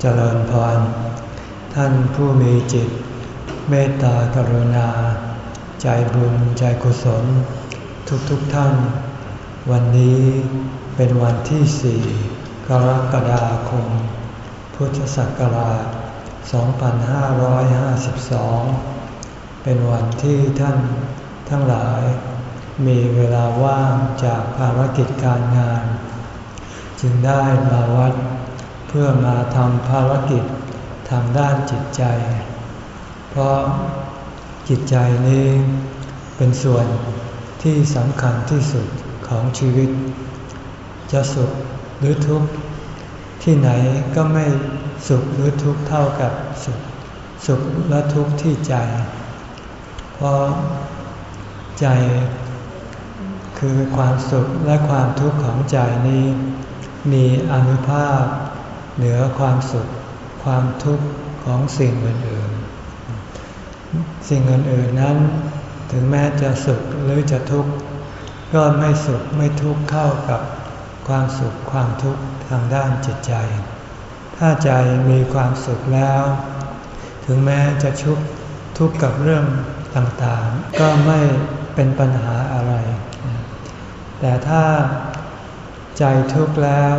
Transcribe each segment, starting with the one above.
เจริญพร ท่านผู้มีจิต เมตตากรุณา ใจบุญใจกุศล ทุกๆทท่าน วันนี้เป็นวันที่สี่กรกฎาคม พุทธศักราช 2552 เป็นวันที่ท่านทั้งหลาย มีเวลาว่างจากภารกิจการงาน จึงได้มาวัด เพื่อมาทำภารกิจทางด้านจิตใจ เพราะจิตใจนี้เป็นส่วนที่สำคัญที่สุดของชีวิต จะสุขหรือทุกข์ที่ไหนก็ไม่สุขหรือทุกข์เท่ากับสุขสุขและทุกข์ที่ใจ เพราะใจ คือความสุขและความทุกข์ของใจนี้ มีอนุภาพ เหนือความสุข ความทุกข์ของสิ่งอื่นๆสิ่งอื่นๆนั้น ถึงแม้จะสุขหรือจะทุกข์ก็ไม่สุขไม่ทุกข์เข้ากับความสุขความทุกข์ทางด้านจิตใจ ถ้าใจมีความสุขแล้ว ถึงแม้จะชุกทุกข์กับเรื่องต่างๆ ก็ไม่เป็นปัญหาอะไร แต่ถ้าใจทุกข์แล้ว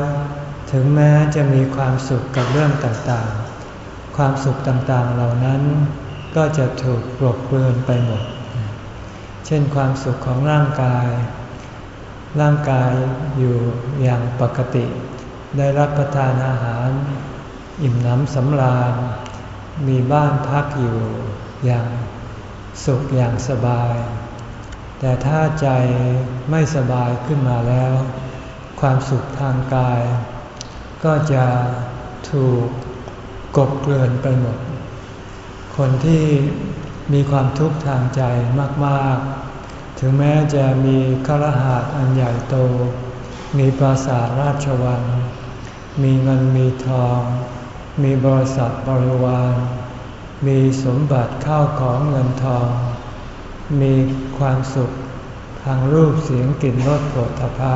ถึงแม้จะมีความสุขกับเรื่องต่างๆ ความสุขต่างๆเหล่านั้นก็จะถูกปลดเปลือนไปหมด เช่นความสุขของร่างกาย ร่างกายอยู่อย่างปกติ ได้รับประทานอาหาร อิ่มน้ำสำราญ มีบ้านพักอยู่อย่างสุขอย่างสบาย แต่ถ้าใจไม่สบายขึ้นมาแล้ว ความสุขทางกาย ก็จะถูกกบเกลื่อนไปหมด คนที่มีความทุกข์ทางใจมากๆ ถึงแม้จะมีคารหาสอันใหญ่โต มีปราสาทราชวัง มีเงินมีทอง มีบริษัทบริวาร มีสมบัติข้าวของเงินทอง มีความสุขทางรูปเสียงกลิ่นรสโผฏฐพะ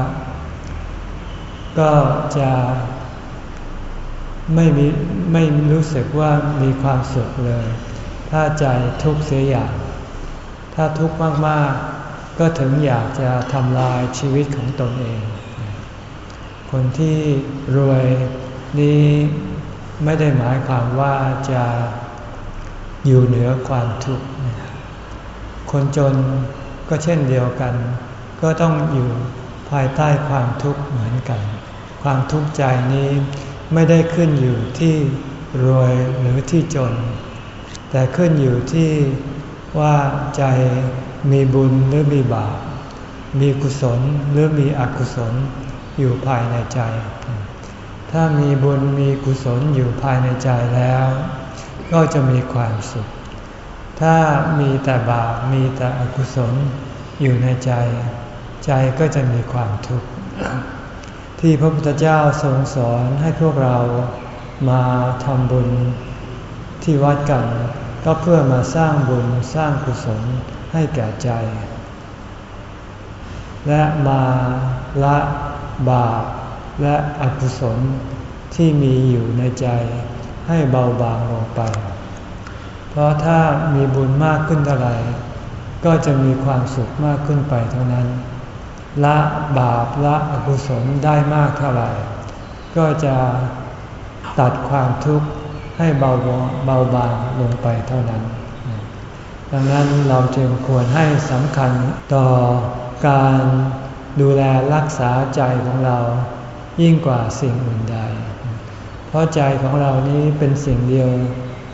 ก็จะ ไม่มีไม่รู้สึกว่ามีความสุขเลย ถ้าใจทุกข์เสียอย่าง ถ้าทุกข์มาก ๆ ก็ถึงอยากจะทำลายชีวิตของตนเอง คนที่รวยนี้ไม่ได้หมายความว่าจะอยู่เหนือความทุกข์ คนจนก็เช่นเดียวกัน ก็ต้องอยู่ภายใต้ความทุกข์เหมือนกัน ความทุกข์ใจนี้ ไม่ได้ขึ้นอยู่ที่รวยหรือที่จน แต่ขึ้นอยู่ที่ว่าใจมีบุญหรือมีบาป มีกุศลหรือมีอกุศลอยู่ภายในใจ ถ้ามีบุญมีกุศลอยู่ภายในใจแล้ว ก็จะมีความสุข ถ้ามีแต่บาปมีแต่อกุศลอยู่ในใจ ใจก็จะมีความทุกข์ ที่พระพุทธเจ้าทรงสอนให้พวกเรามาทำบุญที่วัดกัน ก็เพื่อมาสร้างบุญสร้างกุศลให้แก่ใจ และมาละบาปและอกุศลที่มีอยู่ในใจให้เบาบางลงไป เพราะถ้ามีบุญมากขึ้นเท่าไหร่ก็จะมีความสุขมากขึ้นไปเท่านั้น ละบาปละอกุศลได้มากเท่าไหร่ ก็จะตัดความทุกข์ให้เบาเบาบางลงไปเท่านั้น ดังนั้นเราจึงควรให้สำคัญต่อการดูแลรักษาใจของเรายิ่งกว่าสิ่งอื่นใด เพราะใจของเรานี้เป็นสิ่งเดียว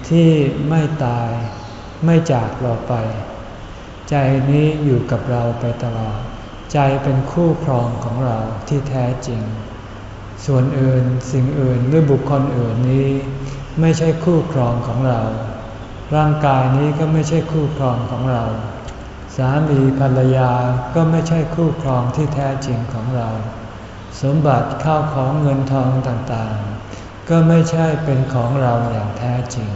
ที่ไม่ตายไม่จากเราไป ใจนี้อยู่กับเราไปตลอด ใจเป็นคู่ครองของเราที่แท้จริง ส่วนอื่นสิ่งอื่นหรือบุคคลอื่นนี้ ไม่ใช่คู่ครองของเรา ร่างกายนี้ก็ไม่ใช่คู่ครองของเรา สามีภรรยาก็ไม่ใช่คู่ครองที่แท้จริงของเรา สมบัติข้าวของเงินทองต่างๆ ก็ไม่ใช่เป็นของเราอย่างแท้จริง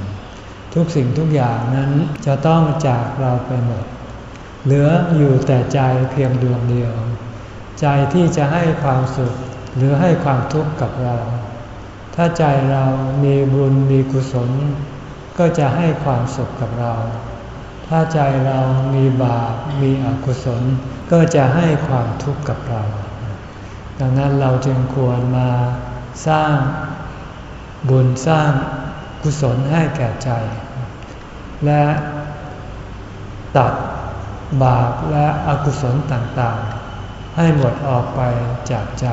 ทุกสิ่งทุกอย่างนั้นจะต้องจากเราไปหมด เหลืออยู่แต่ใจเพียงดวงเดียว ใจที่จะให้ความสุขหรือให้ความทุกข์กับเรา ถ้าใจเรามีบุญมีกุศล ก็จะให้ความสุขกับเรา ถ้าใจเรามีบาปมีอกุศล ก็จะให้ความทุกข์กับเรา ดังนั้นเราจึงควรมาสร้างบุญสร้างกุศลให้แก่ใจ และตัด บาปและอกุศลต่างๆ ให้หมดออกไปจากใจ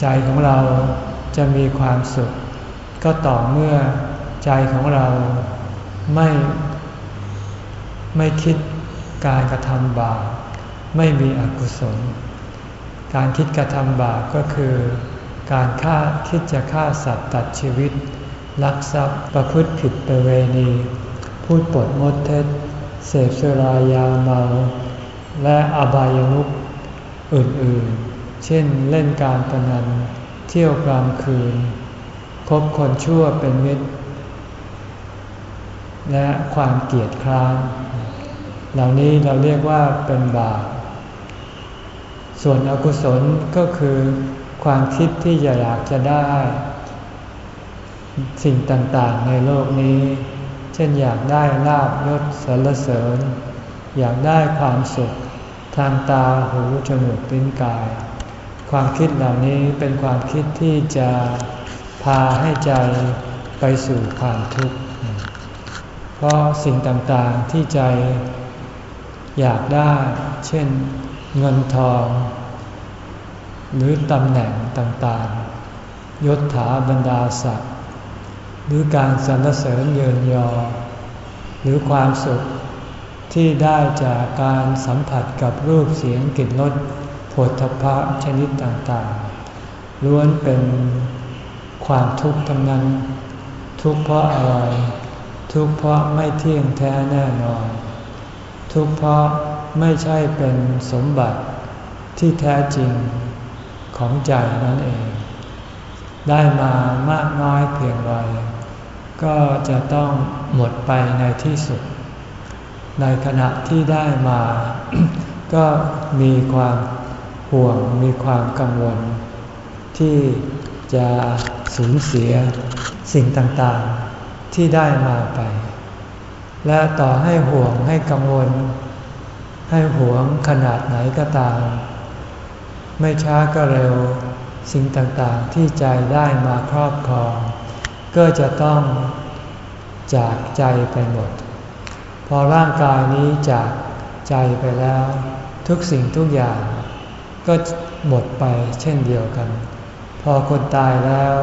ใจของเราจะมีความสุข ก็ต่อเมื่อใจของเราไม่ ไม่คิดการกระทำบาปไม่มีอกุศล การคิดกระทำบาปก็คือ การฆ่าคิดจะฆ่าสัตว์ตัดชีวิต ลักทรัพย์ประพฤติผิดประเวณี พูดปดมดเท็จ เสพสุรายาเมา และอบายมุขอื่นๆ เช่นเล่นการพนัน เที่ยวกลางคืน คบคนชั่วเป็นมิตร และความเกลียดคร้านเหล่านี้เราเรียกว่าเป็นบาป ส่วนอกุศลก็คือความคิดที่อยากจะได้ สิ่งต่างๆในโลกนี้ ช่นอยากได้ลาบยศสรรเสริญ อยากได้ความสุข ทางตาหูจมูกลิ้นกาย ความคิดเหล่านี้เป็นความคิดที่จะพาให้ใจไปสู่ความทุกข์ เพราะสิ่งต่างๆที่ใจอยากได้ เช่นเงินทอง หรือตำแหน่งต่างๆ ยศถาบรรดาศักดิ์ หรือการสรรเสริญเยินยอ หรือความสุขที่ได้จากการสัมผัสกับรูปเสียงกลิ่นรสผลทพะชนิดต่างๆ ล้วนเป็นความทุกข์ทั้งนั้น ทุกข์เพราะอะไร ทุกข์เพราะไม่เที่ยงแท้แน่นอน ทุกข์เพราะไม่ใช่เป็นสมบัติที่แท้จริงของใจนั่นเอง ได้มามากน้อยเพียงไรก็จะต้องหมดไปในที่สุด ในขณะที่ได้มา ก็มีความห่วงมีความกังวล ที่จะสูญเสียสิ่งต่างๆที่ได้มาไป และต่อให้ห่วงให้กังวล ให้ห่วงขนาดไหนก็ตาม ไม่ช้าก็เร็ว สิ่งต่างๆที่ใจได้มาครอบครอง ก็จะต้องจากใจไปหมด พอร่างกายนี้จากใจไปแล้ว ทุกสิ่งทุกอย่าง ก็หมดไปเช่นเดียวกัน พอคนตายแล้ว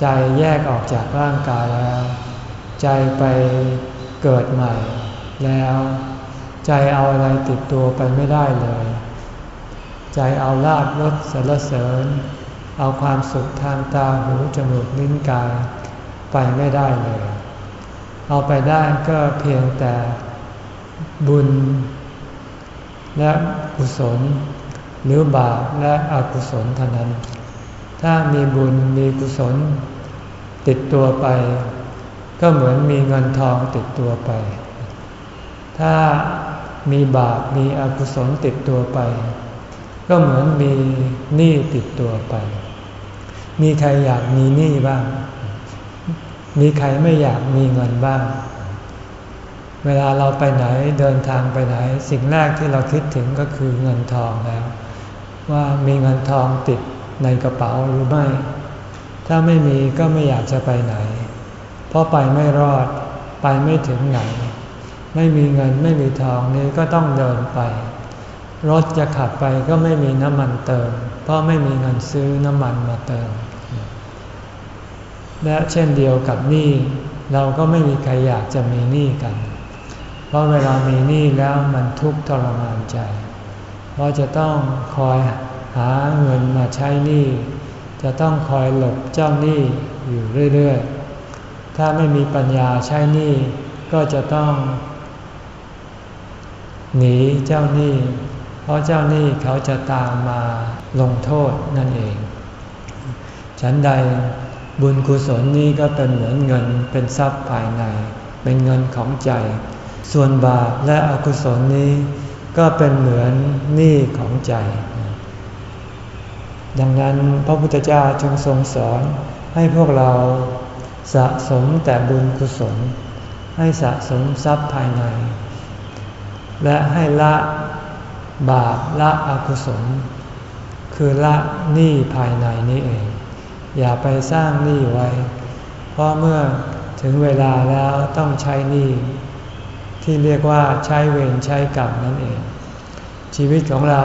ใจแยกออกจากร่างกายแล้ว ใจไปเกิดใหม่แล้ว ใจเอาอะไรติดตัวไปไม่ได้เลย ใจเอาลาบรสสรรเสริญ เอาความสุขทางตาหูจมูกลิ้นกายไปไม่ได้เลย เอาไปได้ก็เพียงแต่บุญ และกุศล หรือบาปและอกุศลเท่านั้น ถ้ามีบุญมีกุศล ติดตัวไป ก็เหมือนมีเงินทองติดตัวไป ถ้ามีบาปมีอกุศลติดตัวไป ก็เหมือนมีหนี้ติดตัวไป มีใครอยากมีหนี้บ้าง มีใครไม่อยากมีเงินบ้าง เวลาเราไปไหนเดินทางไปไหน สิ่งแรกที่เราคิดถึงก็คือเงินทองแล้ว ว่ามีเงินทองติดในกระเป๋าหรือไม่ ถ้าไม่มีก็ไม่อยากจะไปไหน เพราะไปไม่รอด ไปไม่ถึงไหน ไม่มีเงินไม่มีทองนี้ก็ต้องเดินไป รถจะขับไปก็ไม่มีน้ำมันเติม เพราะไม่มีเงินซื้อน้ำมันมาเติม และเช่นเดียวกับหนี้เราก็ไม่มีใครอยากจะมีหนี้กัน เพราะเวลามีหนี้แล้วมันทุกข์ทรมานใจ เพราะจะต้องคอยหาเงินมาใช้หนี้จะต้องคอยหลบเจ้าหนี้อยู่เรื่อยๆ ถ้าไม่มีปัญญาใช้หนี้ก็จะต้องหนีเจ้าหนี้ ราะเจ้าหนี้เขาจะตามมาลงโทษนั่นเอง ฉันใดบุญกุศลนี้ก็เป็นเหมือนเงินเป็นทรัพย์ภายใน เป็นเงินของใจ ส่วนบาปและอกุศลนี้ ก็เป็นเหมือนหนี้ของใจ ดังนั้นพระพุทธเจ้าจึงทรงสอนให้พวกเราสะสมแต่บุญกุศล ให้สะสมทรัพย์ภายใน และให้ละ บาปละอกุศล คือละหนี้ภายในนี้เอง อย่าไปสร้างหนี้ไว้ เพราะเมื่อถึงเวลาแล้วต้องใช้หนี้ที่เรียกว่าใช้เวรใช้กรรมนั่นเอง ชีวิตของเรา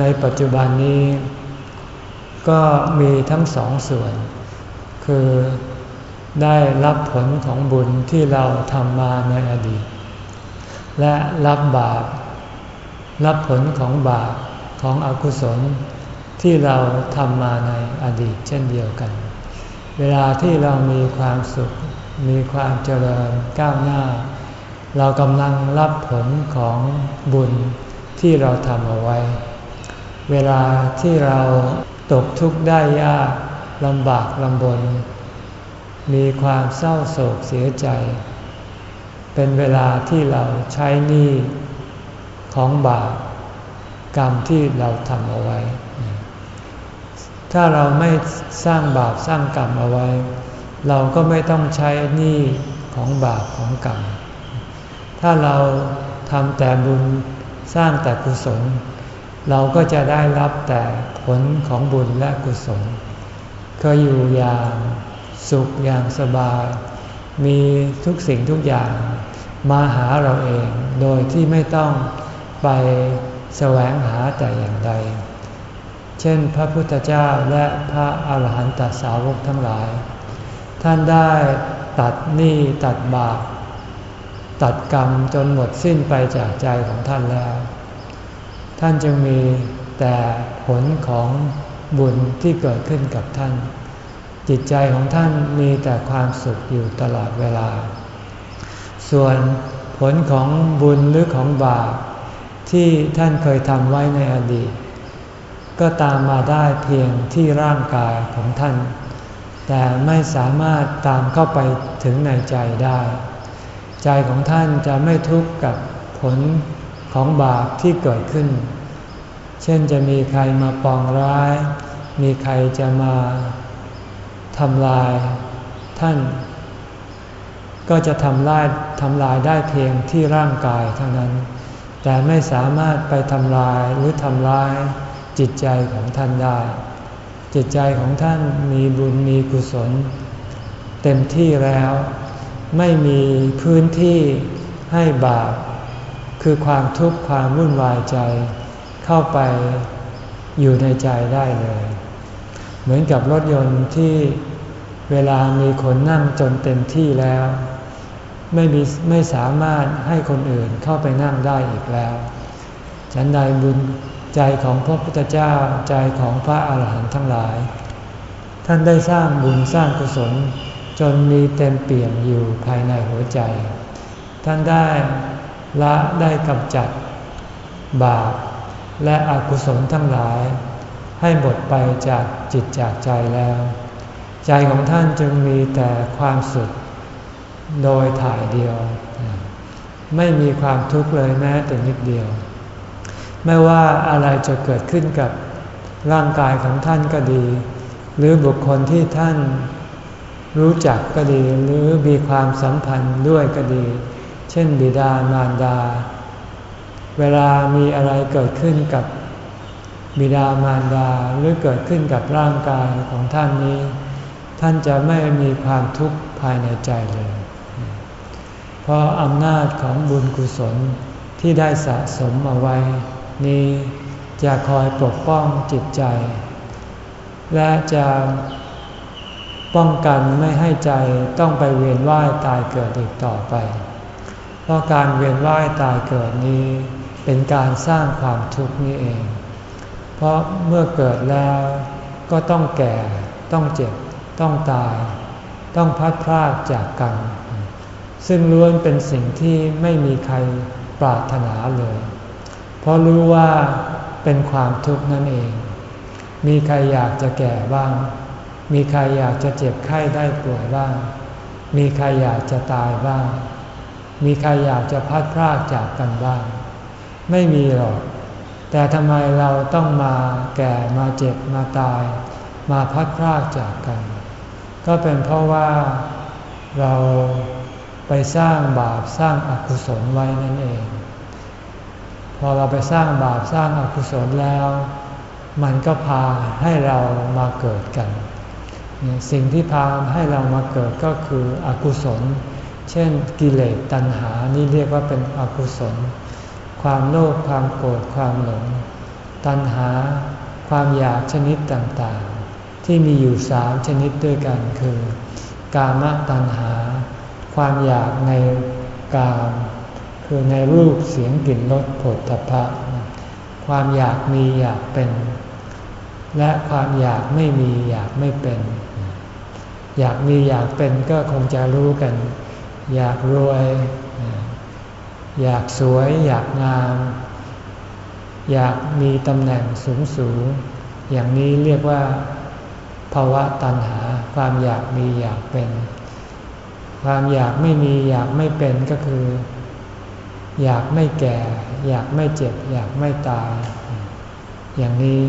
ในปัจจุบันนี้ ก็มีทั้งสองส่วน คือได้รับผลของบุญที่เราทำมาในอดีต และรับบาป รับผลของบาปของอกุศลที่เราทำมาในอดีตเช่นเดียวกัน เวลาที่เรามีความสุข มีความเจริญก้าวหน้า เรากำลังรับผลของบุญที่เราทำเอาไว้ เวลาที่เราตกทุกข์ได้ยากลำบากลำบน มีความเศร้าโศกเสียใจ เป็นเวลาที่เราใช้หนี้ ของบาปกรรมที่เราทำเอาไว้ ถ้าเราไม่สร้างบาปสร้างกรรมเอาไว้ เราก็ไม่ต้องใช้หนี้ของบาปของกรรม ถ้าเราทำแต่บุญสร้างแต่กุศล เราก็จะได้รับแต่ผลของบุญและกุศลเคยอยู่อย่างสุขอย่างสบาย มีทุกสิ่งทุกอย่างมาหาเราเอง โดยที่ไม่ต้อง ไปแสวงหาแต่อย่างใด เช่นพระพุทธเจ้าและพระอาหารหันตสาวกทั้งหลาย ท่านได้ตัดหนี้ตัดบาปตัดกรรมจนหมดสิ้นไปจากใจของท่านแล้ว ท่านจึงมีแต่ผลของบุญที่เกิดขึ้นกับท่าน จิตใจของท่านมีแต่ความสุขอยู่ตลอดเวลา ส่วนผลของบุญหรือของบาป ที่ท่านเคยทำไว้ในอดีต ก็ตามมาได้เพียงที่ร่างกายของท่าน แต่ไม่สามารถตามเข้าไปถึงในใจได้ ใจของท่านจะไม่ทุกข์กับผลของบาปที่เกิดขึ้น เช่นจะมีใครมาปองร้าย มีใครจะมาทำลายท่าน ก็จะทำลายทำลายได้เพียงที่ร่างกายเท่านั้น แต่ไม่สามารถไปทำลายหรือทำร้ายจิตใจของท่านได้ จิตใจของท่านมีบุญมีกุศล เต็มที่แล้ว ไม่มีพื้นที่ให้บาป คือความทุกข์ความวุ่นวายใจ เข้าไปอยู่ในใจได้เลย เหมือนกับรถยนต์ที่เวลามีคนนั่งจนเต็มที่แล้ว ไม่มีไม่สามารถให้คนอื่นเข้าไปนั่งได้อีกแล้ว ฉันใดบุญใจของพระพุทธเจ้าใจของพระอาหารหันต์ทั้งหลาย ท่านได้สร้างบุญสร้างกุศลจนมีเต็มเปี่ยมอยู่ภายในหัวใจ ท่านได้ละได้กำจัด บาปและอกุศลทั้งหลาย ให้หมดไปจากจิตจากใจแล้ว ใจของท่านจึงมีแต่ความสุข โดยถ่ายเดียว ไม่มีความทุกข์เลยแม้แต่นิดเดียว ไม่ว่าอะไรจะเกิดขึ้นกับร่างกายของท่านก็ดี หรือบุคคลที่ท่านรู้จักก็ดี หรือมีความสัมพันธ์ด้วยก็ดี เช่นบิดามารดา เวลามีอะไรเกิดขึ้นกับบิดามารดาหรือเกิดขึ้นกับร่างกายของท่านนี้ ท่านจะไม่มีความทุกข์ภายในใจเลย ราะอำนาจของบุญกุศลที่ได้สะสมเอาไว้ นี้จะคอยปกป้องจิตใจ และจะป้องกันไม่ให้ใจต้องไปเวียนว่ายตายเกิดอีกต่อไป เพราะการเวียนว่ายตายเกิดนี้ เป็นการสร้างความทุกข์นี้เอง เพราะเมื่อเกิดแล้วก็ต้องแก่ ต้องเจ็บ ต้องตาย ต้องพัดพรากจากกัน ซึ่งล้วนเป็นสิ่งที่ไม่มีใครปรารถนาเลย เพราะรู้ว่าเป็นความทุกข์นั่นเอง มีใครอยากจะแก่บ้าง มีใครอยากจะเจ็บไข้ได้ป่วยบ้าง มีใครอยากจะตายบ้าง มีใครอยากจะพัดพรากจากกันบ้าง ไม่มีหรอก แต่ทำไมเราต้องมาแก่มาเจ็บมาตาย มาพัดพรากจากกัน ก็เป็นเพราะว่าเรา ไปสร้างบาปสร้างอกุศลไว้นั่นเอง พอเราไปสร้างบาปสร้างอกุศลแล้ว มันก็พาให้เรามาเกิดกัน สิ่งที่พาให้เรามาเกิดก็คืออกุศล เช่นกิเลสตัณหานี่เรียกว่าเป็นอกุศล ความโลภความโกรธความหลง ตัณหาความอยากชนิดต่างๆ ที่มีอยู่สามชนิดด้วยกันคือ กามตัณหา ความอยากในกามคือในรูปเสียงกลิ่นรสผลตภะความอยากมีอยากเป็น และความอยากไม่มีอยากไม่เป็น อยากมีอยากเป็นก็คงจะรู้กัน อยากรวย อยากสวย อยากงาม อยากมีตำแหน่งสูงสูงอย่างนี้เรียกว่าภาวะตัณหาความอยากมีอยากเป็น ความอยากไม่มีอยากไม่เป็นก็คือ อยากไม่แก่ อยากไม่เจ็บ อยากไม่ตาย อย่างนี้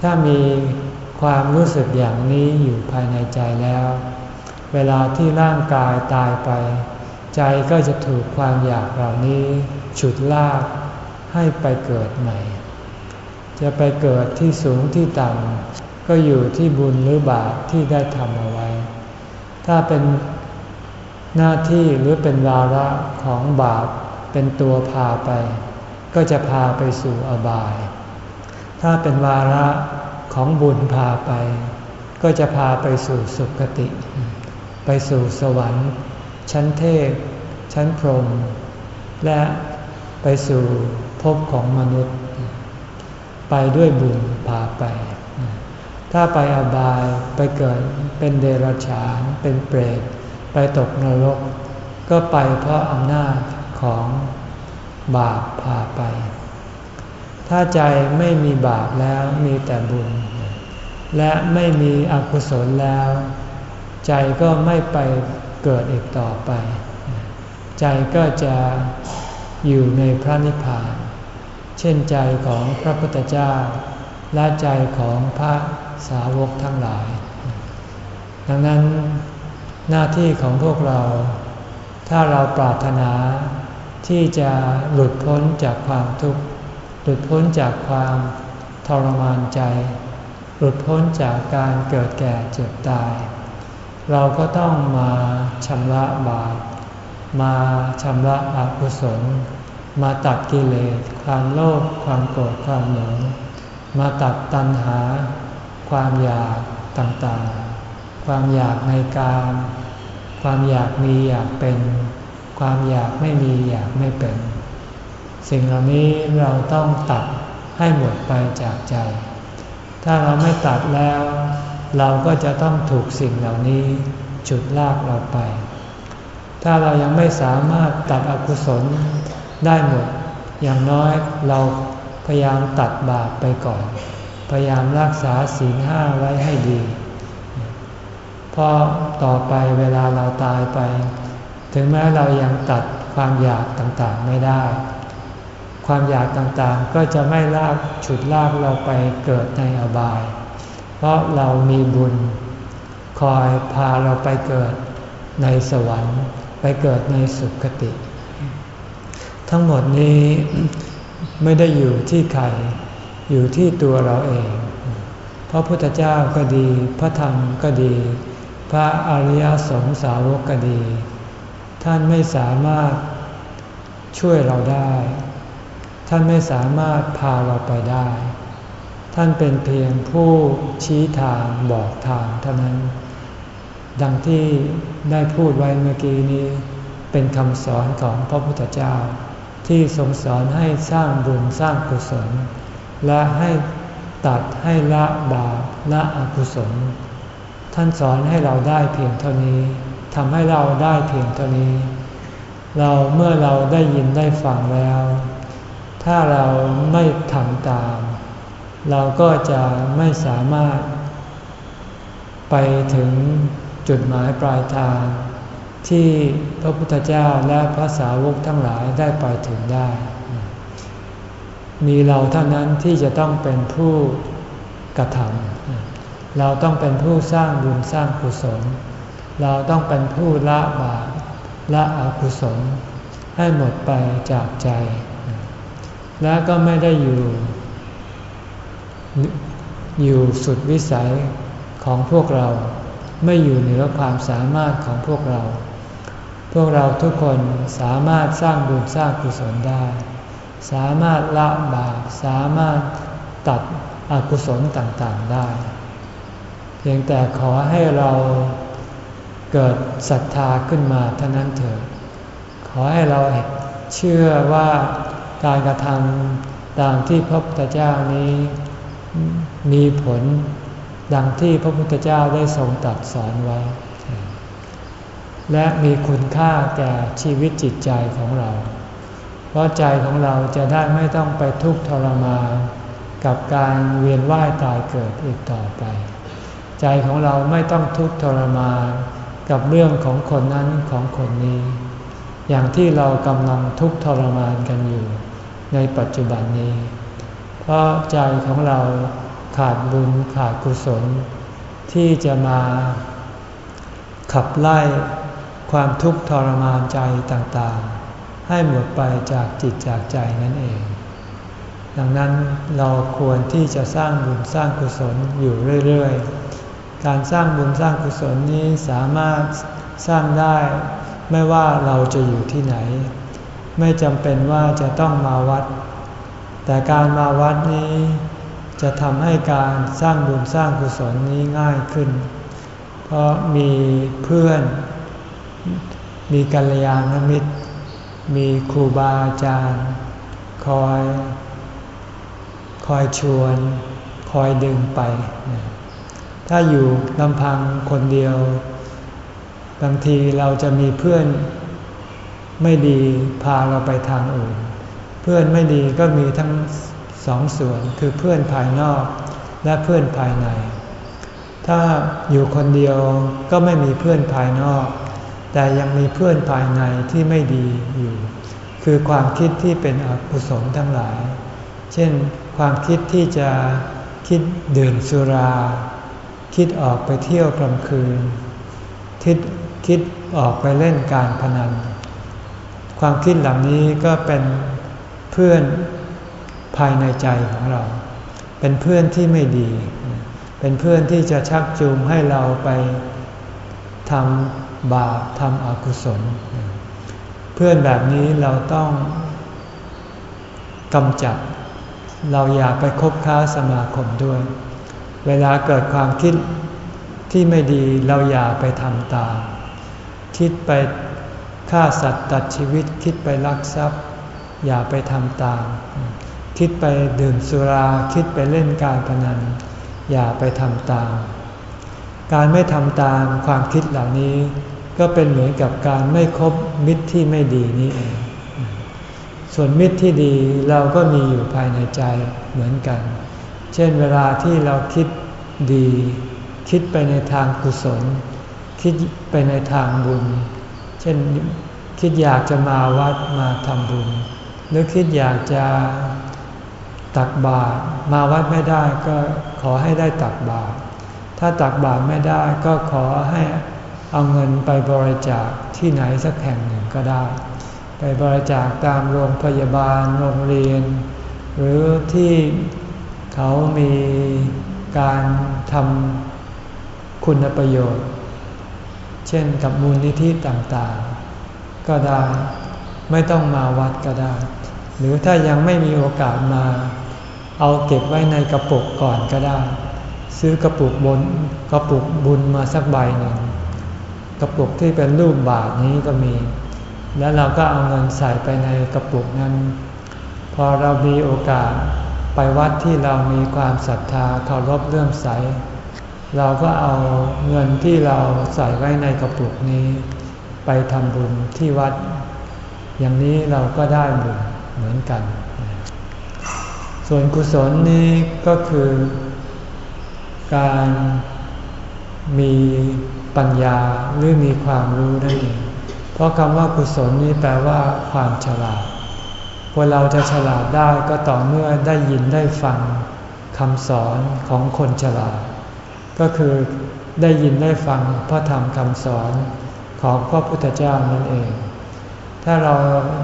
ถ้ามีความรู้สึกอย่างนี้อยู่ภายในใจแล้ว เวลาที่ร่างกายตายไป ใจก็จะถูกความอยากเหล่านี้ฉุดลากให้ไปเกิดใหม่ จะไปเกิดที่สูงที่ต่ำก็อยู่ที่บุญหรือบาปที่ได้ทำเอาไว้ ถ้าเป็น หน้าที่หรือเป็นวาระของบาปเป็นตัวพาไป ก็จะพาไปสู่อบาย ถ้าเป็นวาระของบุญพาไป ก็จะพาไปสู่สุคติ ไปสู่สวรรค์ ชั้นเทพ ชั้นพรหมและไปสู่ภพของมนุษย์ ไปด้วยบุญพาไป ถ้าไปอบายไปเกิดเป็นเดรัจฉานเป็นเปรต ไปตกนรก ก็ไปเพราะอำนาจของบาปพาไป ถ้าใจไม่มีบาปแล้วมีแต่บุญ และไม่มีอกุศลแล้ว ใจก็ไม่ไปเกิดอีกต่อไป ใจก็จะอยู่ในพระนิพพาน เช่นใจของพระพุทธเจ้า และใจของพระสาวกทั้งหลาย ดังนั้น หน้าที่ของพวกเรา ถ้าเราปรารถนาที่จะหลุดพ้นจากความทุกข์ หลุดพ้นจากความทรมานใจ หลุดพ้นจากการเกิดแก่เจ็บตาย เราก็ต้องมาชำระบาป มาชำระอกุศล มาตัดกิเลส ความโลภ ความโกรธ ความหลง มาตัดตัณหา ความอยากต่างๆ ความอยากในการ ความอยากมีอยากเป็น ความอยากไม่มีอยากไม่เป็น สิ่งเหล่านี้เราต้องตัดให้หมดไปจากใจ ถ้าเราไม่ตัดแล้ว เราก็จะต้องถูกสิ่งเหล่านี้ฉุดลากเราไป ถ้าเรายังไม่สามารถตัดอกุศลได้หมด อย่างน้อยเราพยายามตัดบาปไปก่อน พยายามรักษาศีลห้าไว้ให้ดี เพราะต่อไปเวลาเราตายไป ถึงแม้เรายังตัดความอยากต่างๆไม่ได้ ความอยากต่างๆก็จะไม่ลากฉุดลากเราไปเกิดในอบาย เพราะเรามีบุญ คอยพาเราไปเกิดในสวรรค์ ไปเกิดในสุคติ ทั้งหมดนี้ไม่ได้อยู่ที่ใครอยู่ที่ตัวเราเอง พระพุทธเจ้าก็ดี พระธรรมก็ดี พระอริยสงสาวกดี ท่านไม่สามารถช่วยเราได้ ท่านไม่สามารถพาเราไปได้ ท่านเป็นเพียงผู้ชี้ทางบอกทางเท่านั้น ดังที่ได้พูดไว้เมื่อกี้นี้ เป็นคำสอนของพระพุทธเจ้า ที่ทรงสอนให้สร้างบุญสร้างกุศล และให้ตัดให้ละบาปละอกุศล ท่านสอนให้เราได้เพียงเท่านี้ทำให้เราได้เพียงเท่านี้ เราเมื่อเราได้ยินได้ฟังแล้ว ถ้าเราไม่ทำตาม เราก็จะไม่สามารถ ไปถึงจุดหมายปลายทาง ที่พระพุทธเจ้าและพระสาวกทั้งหลายได้ไปถึงได้ มีเราเท่านั้นที่จะต้องเป็นผู้กระทำ เราต้องเป็นผู้สร้างบุญสร้างกุศล เราต้องเป็นผู้ละบาปละอกุศล ให้หมดไปจากใจ และก็ไม่ได้อยู่ อยู่สุดวิสัยของพวกเรา ไม่อยู่เหนือความสามารถของพวกเรา พวกเราทุกคนสามารถสร้างบุญสร้างกุศลได้ สามารถละบาปสามารถตัดอกุศลต่างๆได้ พียงแต่ขอให้เราเกิดศรัทธาขึ้นมาเท่านั้นเถิดขอให้เราเชื่อว่าการกระทำตามที่พระพุทธเจ้านี้มีผลดังที่พระพุทธเจ้าได้ทรงตรัสสอนไว้ และมีคุณค่าแก่ชีวิตจิตใจของเรา เพราะใจของเราจะได้ไม่ต้องไปทุกข์ทรมานกับการเวียนว่ายตายเกิดอีกต่อไป ใจของเราไม่ต้องทุกข์ทรมานกับเรื่องของคนนั้นของคนนี้ อย่างที่เรากำลังทุกข์ทรมานกันอยู่ ในปัจจุบันนี้ เพราะใจของเราขาดบุญขาดกุศล ที่จะมา ขับไล่ความทุกข์ทรมานใจต่างๆ ให้หมดไปจากจิตจากใจนั่นเอง ดังนั้นเราควรที่จะสร้างบุญสร้างกุศลอยู่เรื่อย ๆ การสร้างบุญสร้างกุศลนี้สามารถสร้างได้ไม่ว่าเราจะอยู่ที่ไหน ไม่จำเป็นว่าจะต้องมาวัด แต่การมาวัดนี้จะทำให้การสร้างบุญสร้างกุศลนี้ง่ายขึ้น เพราะมีเพื่อน มีกัลยาณมิตร มีครูบาอาจารย์ คอย คอยชวน คอยดึงไป ถ้าอยู่ลำพังคนเดียว บางทีเราจะมีเพื่อนไม่ดีพาเราไปทางอื่น เพื่อนไม่ดีก็มีทั้งสองส่วนคือเพื่อนภายนอกและเพื่อนภายใน ถ้าอยู่คนเดียวก็ไม่มีเพื่อนภายนอก แต่ยังมีเพื่อนภายในที่ไม่ดีอยู่ คือความคิดที่เป็นอกุศลทั้งหลาย เช่นความคิดที่จะคิดดื่มสุรา คิดออกไปเที่ยวกลางคืน คิดคิดออกไปเล่นการพนัน ความคิดเหล่านี้ก็เป็นเพื่อนภายในใจของเรา เป็นเพื่อนที่ไม่ดี เป็นเพื่อนที่จะชักจูงให้เราไปทำบาปทำอกุศล เพื่อนแบบนี้เราต้องกำจัด เราอย่าไปคบค้าสมาคมด้วย เวลาเกิดความคิดที่ไม่ดีเราอย่าไปทำตาม คิดไปฆ่าสัตว์ตัดชีวิต คิดไปลักทรัพย์ อย่าไปทำตาม คิดไปดื่มสุรา คิดไปเล่นการพนัน อย่าไปทำตาม การไม่ทำตามความคิดเหล่านี้ ก็เป็นเหมือนกับการไม่คบมิตรที่ไม่ดีนี้เอง ส่วนมิตรที่ดีเราก็มีอยู่ภายในใจเหมือนกัน เช่นเวลาที่เราคิดดี คิดไปในทางกุศล คิดไปในทางบุญ เช่นคิดอยากจะมาวัดมาทำบุญ หรือคิดอยากจะตักบาตรมาวัดไม่ได้ก็ขอให้ได้ตักบาตรถ้าตักบาตรไม่ได้ก็ขอให้เอาเงินไปบริจาคที่ไหนสักแห่งหนึ่งก็ได้ ไปบริจาคตามโรงพยาบาลโรงเรียน หรือที่ เขามีการทำคุณประโยชน์ เช่นกับมูลนิธิต่างๆ ก็ได้ไม่ต้องมาวัดก็ได้ หรือถ้ายังไม่มีโอกาสมา เอาเก็บไว้ในกระปุกก่อนก็ได้ ซื้อกระปุกบนกระปุกบุญมาสักใบหนึ่งกระปุกที่เป็นรูปบาทนี้ก็มี แล้วเราก็เอาเงินใส่ไปในกระปุกนั้น พอเรามีโอกาส ไปวัดที่เรามีความศรัทธาเคารพเลื่อมใส เราก็เอาเงินที่เราใส่ไว้ในกระปุกนี้ ไปทำบุญที่วัด อย่างนี้เราก็ได้บุญเหมือนกัน ส่วนกุศลนี้ก็คือ การมีปัญญาหรือมีความรู้นั่นเองเพราะคำว่ากุศลนี้แปลว่าความฉลาด คนเราจะฉลาดได้ก็ต่อเมื่อได้ยินได้ฟังคำสอนของคนฉลาด ก็คือได้ยินได้ฟังพระธรรมคำสอนของพระพุทธเจ้านั่นเอง ถ้าเรา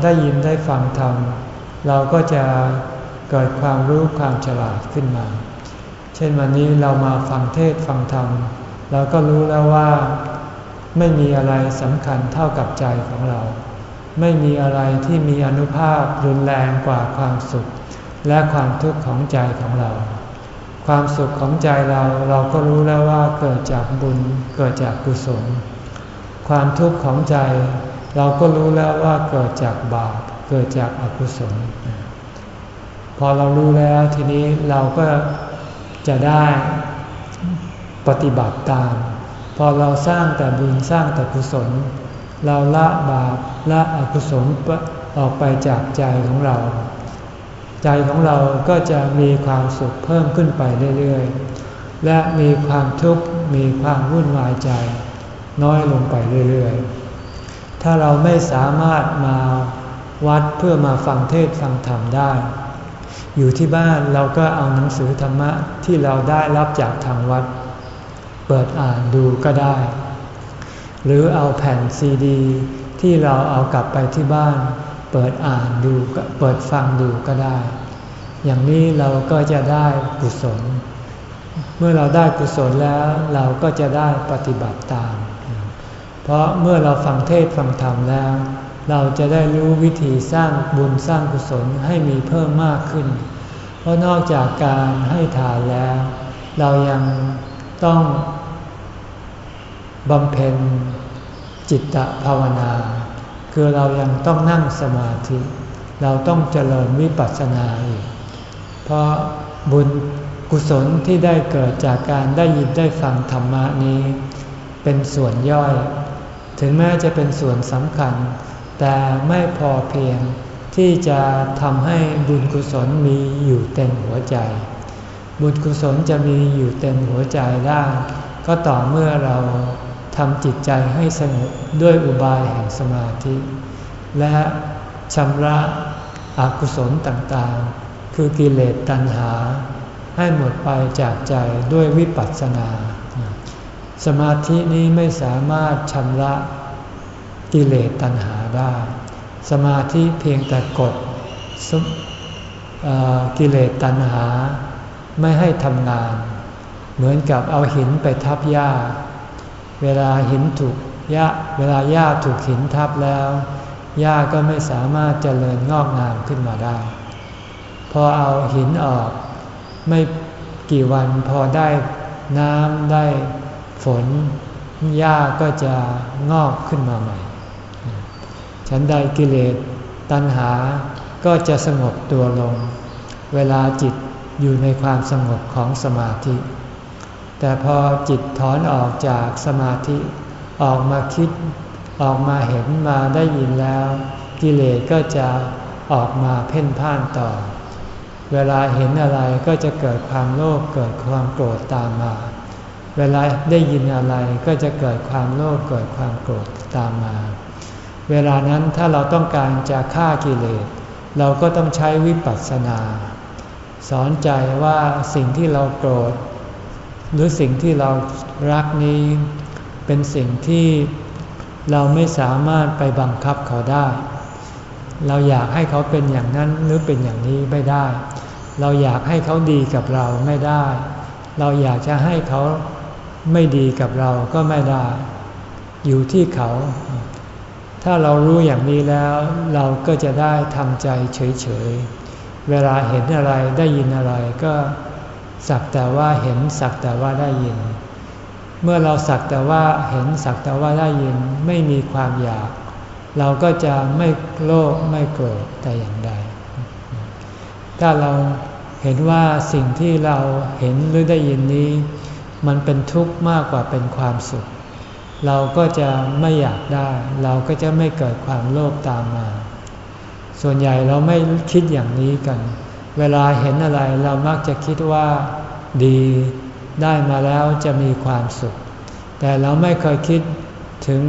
ได้ยินได้ฟังธรรม เราก็จะเกิดความรู้ความฉลาดขึ้นมา เช่นวันนี้เรามาฟังเทศฟังธรรม เราก็รู้แล้วว่าไม่มีอะไรสำคัญเท่ากับใจของเรา ไม่มีอะไรที่มีอนุภาพรุนแรงกว่าความสุข และความทุกข์ของใจของเรา ความสุขของใจเราเราก็รู้แล้วว่าเกิดจากบุญเกิดจากกุศล ความทุกข์ของใจ เราก็รู้แล้วว่าเกิดจากบาปเกิดจากอกุศล พอเรารู้แล้วทีนี้เราก็จะได้ปฏิบัติตาม พอเราสร้างแต่บุญสร้างแต่กุศล เราละบาป ละอกุศลออกไปจากใจของเรา ใจของเราก็จะมีความสุขเพิ่มขึ้นไปเรื่อยๆ และมีความทุกข์มีความวุ่นวายใจ น้อยลงไปเรื่อยๆ ถ้าเราไม่สามารถมาวัดเพื่อมาฟังเทศฟังธรรมได้ อยู่ที่บ้านเราก็เอาหนังสือธรรมะที่เราได้รับจากทางวัด เปิดอ่านดูก็ได้ หรือเอาแผ่นซีดี ที่เราเอากลับไปที่บ้าน เปิดอ่านดูเปิดฟังดูก็ได้ อย่างนี้เราก็จะได้กุศล เมื่อเราได้กุศลแล้วเราก็จะได้ปฏิบัติตาม เพราะเมื่อเราฟังเทศฟังธรรมแล้ว เราจะได้รู้วิธีสร้างบุญสร้างกุศลให้มีเพิ่มมากขึ้น เพราะนอกจากการให้ทานแล้ว เรายังต้องบำเพ็ญ จิตตภาวนา คือเรายังต้องนั่งสมาธิ เราต้องเจริญวิปัสสนาอีก เพราะบุญกุศลที่ได้เกิดจากการได้ยินได้ฟังธรรมะนี้ เป็นส่วนย่อย ถึงแม้จะเป็นส่วนสำคัญ แต่ไม่พอเพียงที่จะทำให้บุญกุศลมีอยู่เต็มหัวใจ บุญกุศลจะมีอยู่เต็มหัวใจได้ ก็ต่อเมื่อเรา ทำจิตใจให้สงบด้วยอุบายแห่งสมาธิ และชำระอกุศลต่างๆ คือกิเลสตัณหา ให้หมดไปจากใจด้วยวิปัสสนา สมาธินี้ไม่สามารถชำระกิเลสตัณหาได้ สมาธิเพียงแต่กดกิเลสตัณหาไม่ให้ทำงาน เหมือนกับเอาหินไปทับหญ้า เวลาหินถูกหญ้าเวลาหญ้าถูกหินทับแล้วหญ้าก็ไม่สามารถเจริญงอกงามขึ้นมาได้ พอเอาหินออกไม่กี่วันพอได้น้ำได้ฝนหญ้าก็จะงอกขึ้นมาใหม่ ฉันใดกิเลสตัณหาก็จะสงบตัวลง เวลาจิตอยู่ในความสงบของสมาธิ แต่พอจิตถอนออกจากสมาธิ ออกมาคิด ออกมาเห็นมาได้ยินแล้ว กิเลสก็จะออกมาเพ่นพ่านต่อ เวลาเห็นอะไรก็จะเกิดความโลภเกิดความโกรธตามมา เวลาได้ยินอะไรก็จะเกิดความโลภเกิดความโกรธตามมา เวลานั้นถ้าเราต้องการจะฆ่ากิเลส เราก็ต้องใช้วิปัสสนา สอนใจว่าสิ่งที่เราโกรธ หรือสิ่งที่เรารักนี้เป็นสิ่งที่เราไม่สามารถไปบังคับเขาได้ เราอยากให้เขาเป็นอย่างนั้นหรือเป็นอย่างนี้ไม่ได้ เราอยากให้เขาดีกับเราไม่ได้ เราอยากจะให้เขาไม่ดีกับเราก็ไม่ได้ อยู่ที่เขา ถ้าเรารู้อย่างนี้แล้วเราก็จะได้ทำใจเฉยๆ เวลาเห็นอะไรได้ยินอะไรก็ สักแต่ว่าเห็นสักแต่ว่าได้ยิน เมื่อเราสักแต่ว่าเห็นสักแต่ว่าได้ยินไม่มีความอยาก เราก็จะไม่โลภไม่โกรธแต่อย่างใด ถ้าเราเห็นว่าสิ่งที่เราเห็นหรือได้ยินนี้ มันเป็นทุกข์มากกว่าเป็นความสุข เราก็จะไม่อยากได้ เราก็จะไม่เกิดความโลภตามมา ส่วนใหญ่เราไม่คิดอย่างนี้กัน เวลาเห็นอะไรเรามักจะคิดว่าดีได้มาแล้วจะมีความสุข แต่เราไม่เคยคิดถึง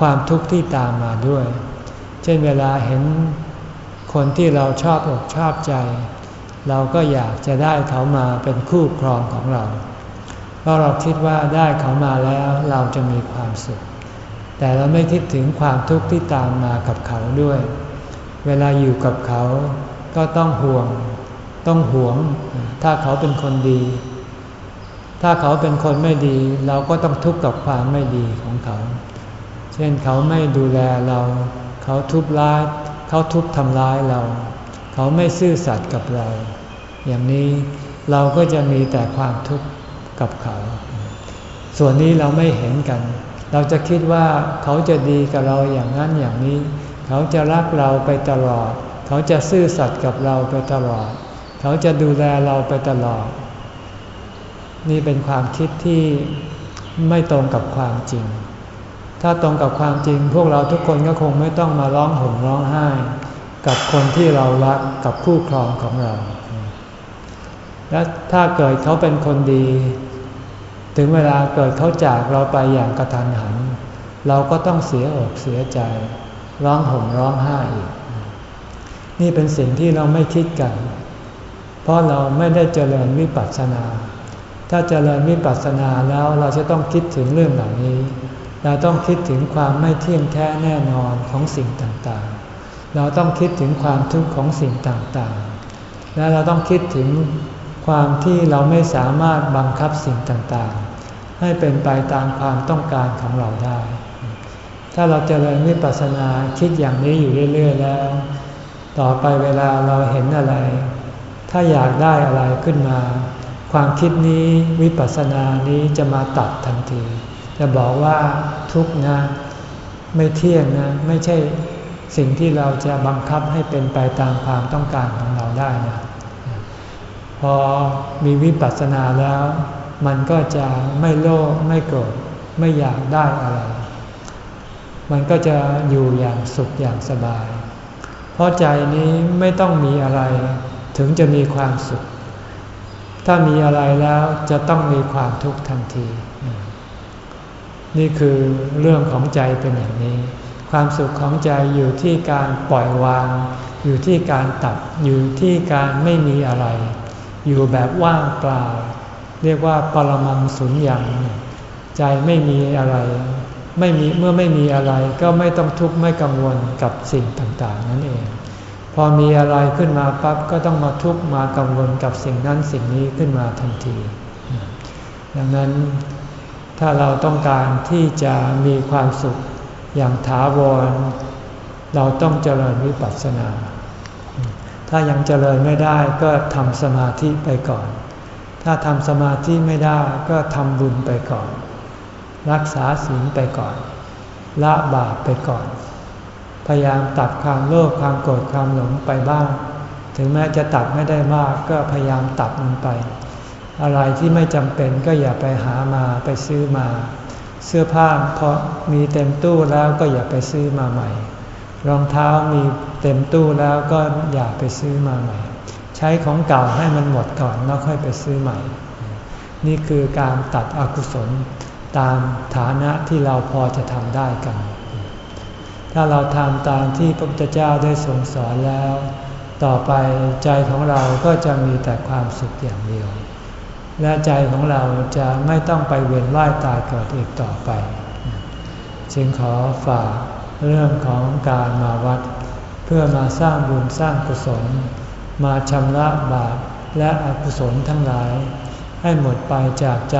ความทุกข์ที่ตามมาด้วย เช่นเวลาเห็นคนที่เราชอบอกชอบใจ เราก็อยากจะได้เขามาเป็นคู่ครองของเรา เพราะเราคิดว่าได้เขามาแล้วเราจะมีความสุข แต่เราไม่คิดถึงความทุกข์ที่ตามมากับเขาด้วย เวลาอยู่กับเขา ก็ต้องห่วง ต้องห่วง ถ้าเขาเป็นคนดี ถ้าเขาเป็นคนไม่ดี เราก็ต้องทุกข์กับความไม่ดีของเขา เช่นเขาไม่ดูแลเรา เขาทุบร้ายเขาทุบทำร้ายเรา เขาไม่ซื่อสัตย์กับเรา อย่างนี้เราก็จะมีแต่ความทุกข์กับเขา ส่วนนี้เราไม่เห็นกัน เราจะคิดว่าเขาจะดีกับเราอย่างนั้นอย่างนี้ เขาจะรักเราไปตลอด เขาจะซื่อสัตย์กับเราไปตลอด เขาจะดูแลเราไปตลอด นี่เป็นความคิดที่ไม่ตรงกับความจริง ถ้าตรงกับความจริง พวกเราทุกคนก็คงไม่ต้องมาร้องห่มร้องไห้ กับคนที่เรารักกับคู่ครองของเรา และถ้าเกิดเขาเป็นคนดี ถึงเวลาเกิดเขาจากเราไปอย่างกระทันหัน เราก็ต้องเสียอกเสียใจ ร้องห่มร้องไห้อีก นี่เป็นสิ่งที่เราไม่คิดกัน เพราะเราไม่ได้เจริญวิปัสสนา ถ้าเจริญวิปัสสนาแล้วเราจะต้องคิดถึงเรื่องเหล่านี้ เราต้องคิดถึงความไม่เที่ยงแท้แน่นอนของสิ่งต่างๆ เราต้องคิดถึงความทุกข์ของสิ่งต่างๆ และเราต้องคิดถึงความที่เราไม่สามารถบังคับสิ่งต่างๆ ให้เป็นไปตามความต้องการของเราได้ ถ้าเราจเจริญวิปัสสนาคิดอย่างนี้อยู่เรื่อย ๆ แล้ว ต่อไปเวลาเราเห็นอะไร ถ้าอยากได้อะไรขึ้นมา ความคิดนี้วิปัสสนานี้จะมาตัดทันที จะบอกว่าทุกนะไม่เที่ยงนะ ไม่ใช่สิ่งที่เราจะบังคับให้เป็นไปตามความต้องการของเราได้นะพอมีวิปัสสนาแล้ว มันก็จะไม่โลภไม่โกรธไม่อยากได้อะไร มันก็จะอยู่อย่างสุขอย่างสบาย ราะใจนี้ไม่ต้องมีอะไรถึงจะมีความสุข ถ้ามีอะไรแล้วจะต้องมีความทุกข์ทันที นี่คือเรื่องของใจเป็นอย่างนี้ ความสุขของใจอยู่ที่การปล่อยวาง อยู่ที่การตัด อยู่ที่การไม่มีอะไร อยู่แบบว่างเปล่า เรียกว่าปรมังสุญญ์ใจไม่มีอะไร ไม่มีเมื่อไม่มีอะไรก็ไม่ต้องทุกข์ไม่กังวลกับสิ่งต่างๆ นั่นเอง พอมีอะไรขึ้นมาปั๊บก็ต้องมาทุกข์มากังวลกับสิ่งนั้นสิ่งนี้ขึ้นมาทันที ดังนั้นถ้าเราต้องการที่จะมีความสุขอย่างถาวร เราต้องเจริญวิปัสสนา ถ้ายังเจริญไม่ได้ก็ทำสมาธิไปก่อน ถ้าทำสมาธิไม่ได้ก็ทำบุญไปก่อน รักษาศีลไปก่อน ละบาปไปก่อน พยายามตัดความโลภความโกรธความหลงไปบ้าง ถึงแม้จะตัดไม่ได้มากก็พยายามตัดมันไป อะไรที่ไม่จำเป็นก็อย่าไปหามาไปซื้อมา เสื้อผ้าพอมีเต็มตู้แล้วก็อย่าไปซื้อมาใหม่ รองเท้ามีเต็มตู้แล้วก็อย่าไปซื้อมาใหม่ ใช้ของเก่าให้มันหมดก่อนแล้วค่อยไปซื้อใหม่ นี่คือการตัดอกุศล ตามฐานะที่เราพอจะทำได้กัน ถ้าเราทำตามที่พระพุทธเจ้าได้ทรงสอนแล้ว ต่อไปใจของเราก็จะมีแต่ความสุขอย่างเดียว และใจของเราจะไม่ต้องไปเวียนว่ายตายเกิดอีกต่อไป จึงขอฝากเรื่องของการมาวัด เพื่อมาสร้างบุญสร้างกุศล มาชำระบาปและอกุศลทั้งหลาย ให้หมดไปจากใจ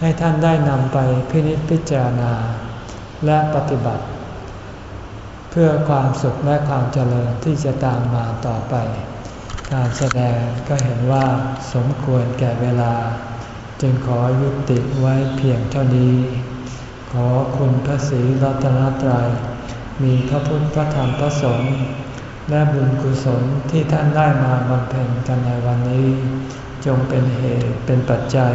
ให้ท่านได้นำไปพินิจพิจารณา และปฏิบัติ เพื่อความสุขและความเจริญที่จะตามมาต่อไป การแสดงก็เห็นว่าสมควรแก่เวลา จึงขอยุติไว้เพียงเท่านี้ ขอคุณพระศรีรัตนตรัย มีพระพุทธพระธรรมพระสงฆ์และบุญกุศลที่ท่านได้มาบำเพ็ญกันในวันนี้ จงเป็นเหตุเป็นปัจจัย